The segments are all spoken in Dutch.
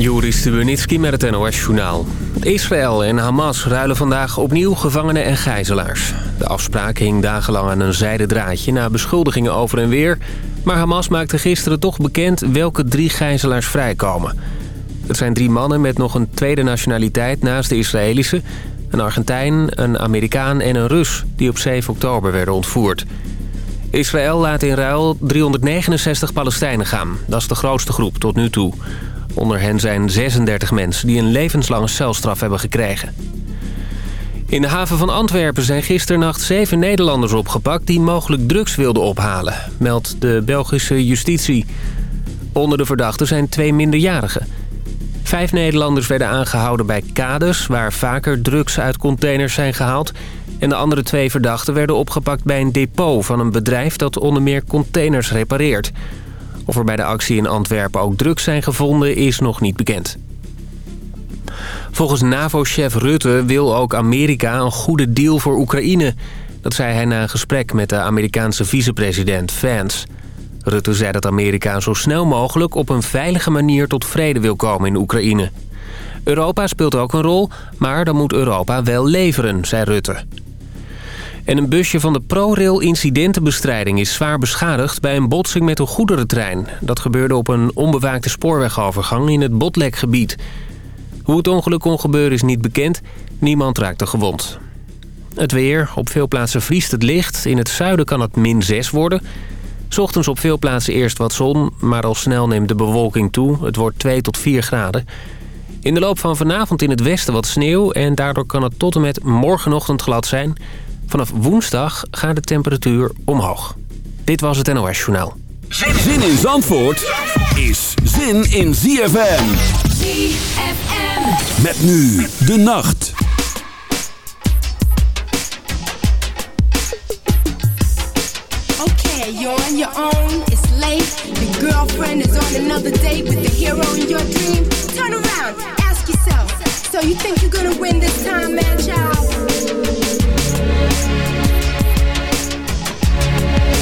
Joris Stubenitski met het NOS-journaal. Israël en Hamas ruilen vandaag opnieuw gevangenen en gijzelaars. De afspraak hing dagenlang aan een zijden draadje na beschuldigingen over en weer... maar Hamas maakte gisteren toch bekend welke drie gijzelaars vrijkomen. Het zijn drie mannen met nog een tweede nationaliteit naast de Israëlische... een Argentijn, een Amerikaan en een Rus die op 7 oktober werden ontvoerd... Israël laat in ruil 369 Palestijnen gaan. Dat is de grootste groep tot nu toe. Onder hen zijn 36 mensen die een levenslange celstraf hebben gekregen. In de haven van Antwerpen zijn gisternacht zeven Nederlanders opgepakt... die mogelijk drugs wilden ophalen, meldt de Belgische justitie. Onder de verdachten zijn twee minderjarigen. Vijf Nederlanders werden aangehouden bij kades... waar vaker drugs uit containers zijn gehaald... en de andere twee verdachten werden opgepakt bij een depot van een bedrijf... dat onder meer containers repareert... Of er bij de actie in Antwerpen ook drugs zijn gevonden is nog niet bekend. Volgens NAVO-chef Rutte wil ook Amerika een goede deal voor Oekraïne. Dat zei hij na een gesprek met de Amerikaanse vicepresident Vance. Rutte zei dat Amerika zo snel mogelijk op een veilige manier tot vrede wil komen in Oekraïne. Europa speelt ook een rol, maar dan moet Europa wel leveren, zei Rutte. En een busje van de ProRail incidentenbestrijding is zwaar beschadigd bij een botsing met een goederentrein. Dat gebeurde op een onbewaakte spoorwegovergang in het Botlekgebied. Hoe het ongeluk kon gebeuren is niet bekend. Niemand raakte gewond. Het weer. Op veel plaatsen vriest het licht. In het zuiden kan het min 6 worden. Ochtends op veel plaatsen eerst wat zon, maar al snel neemt de bewolking toe. Het wordt 2 tot 4 graden. In de loop van vanavond in het westen wat sneeuw... en daardoor kan het tot en met morgenochtend glad zijn... Vanaf woensdag gaat de temperatuur omhoog. Dit was het NOS Journaal. Zin in Zandvoort is zin in ZFM. ZFM. Met nu de nacht. Okay, you're on your own, it's late. Your girlfriend is on another date with the hero in your dream. Turn around, ask yourself. So you think you're gonna win this time, man, child?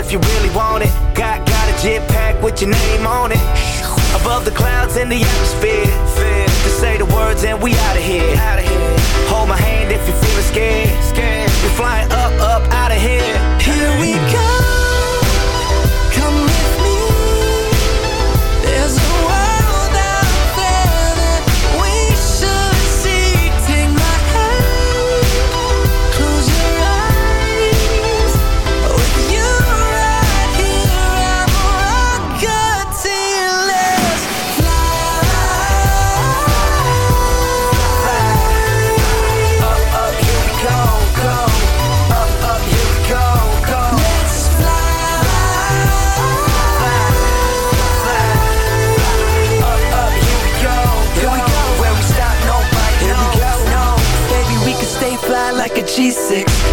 If you really want it. Got got a jet pack with your name on it. Above the clouds in the atmosphere. To say the words and we out of here. Hold my hand if you're feeling. Scared. We're flying up, up out of here. Here we go.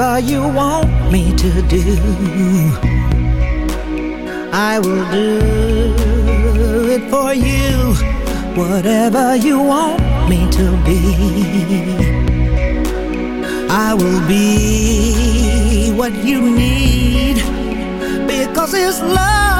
Whatever you want me to do, I will do it for you. Whatever you want me to be, I will be what you need. Because it's love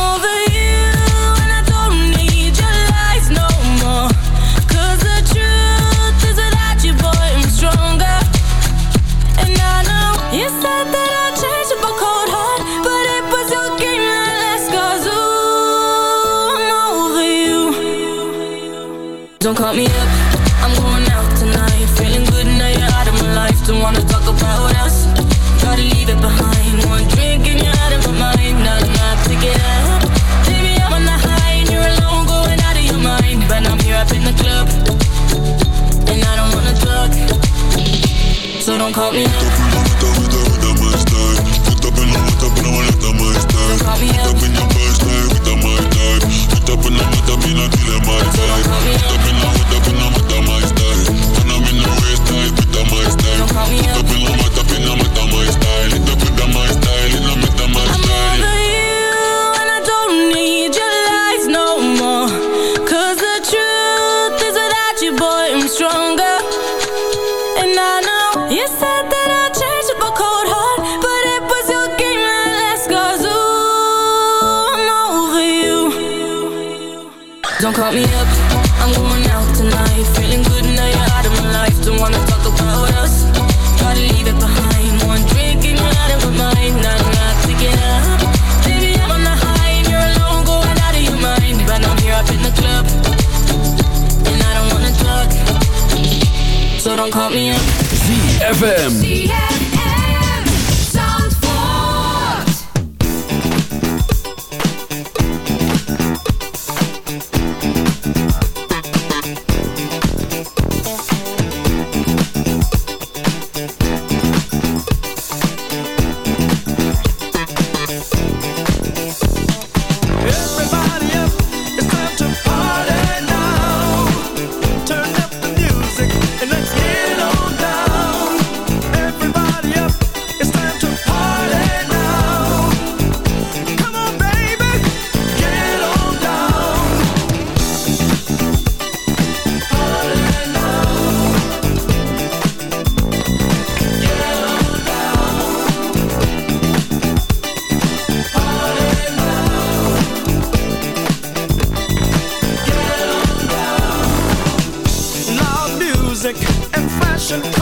don't call me. ZFM. Nation.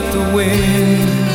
Like the wind.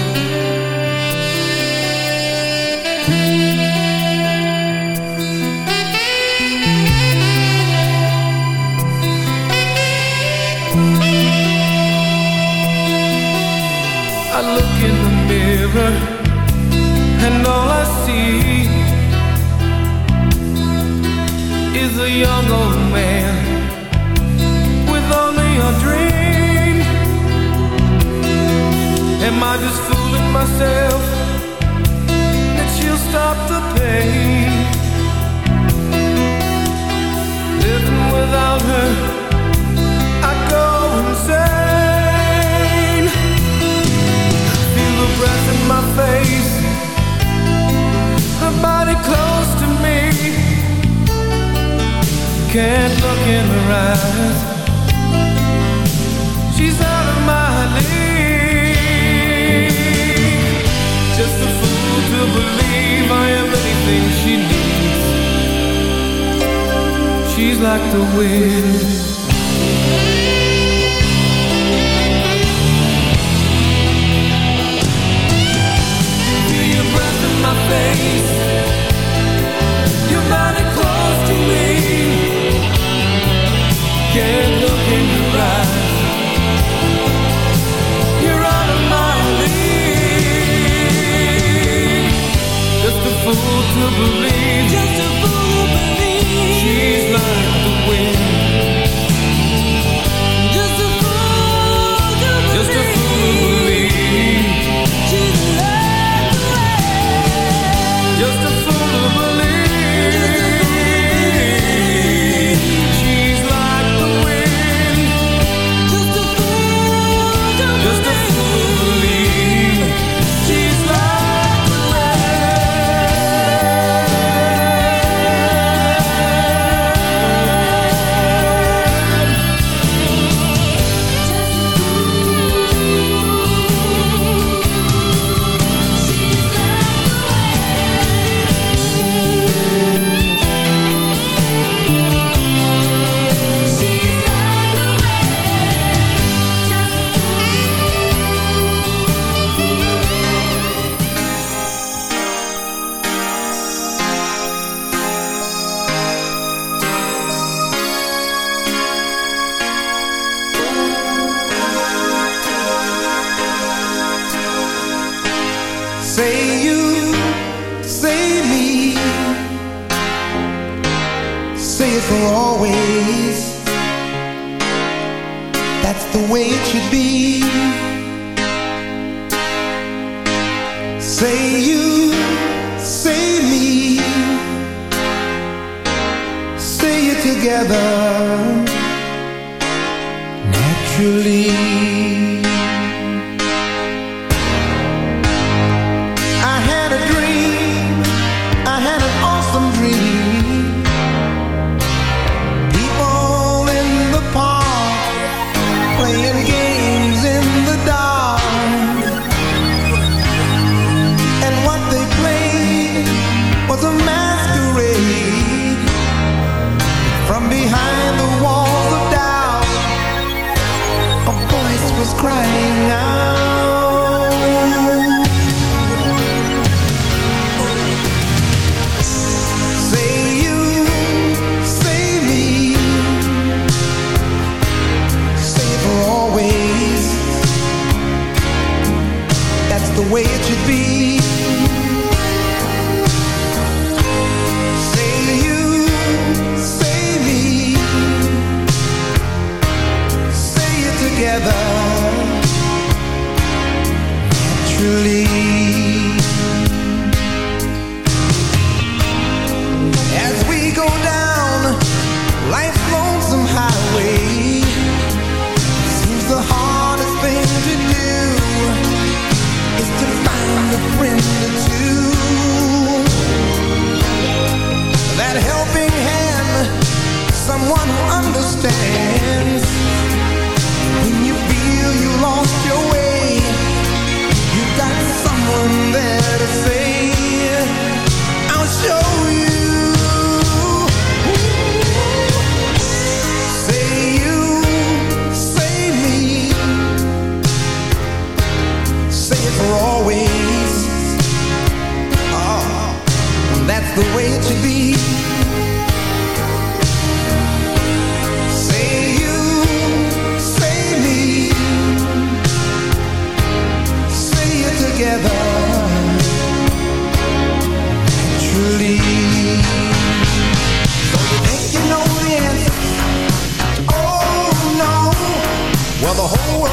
the whole world